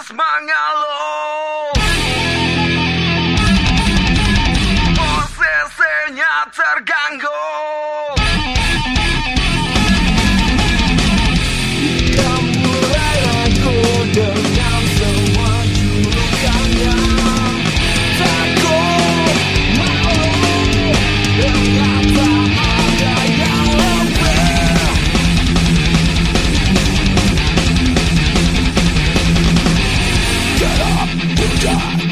es mañana. Die.